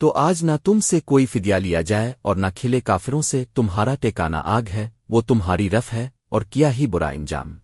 تو آج نہ تم سے کوئی فدیہ لیا جائے اور نہ کھلے کافروں سے تمہارا ٹیکانا آگ ہے، وہ تمہاری رف ہے اور کیا ہی برا انجام۔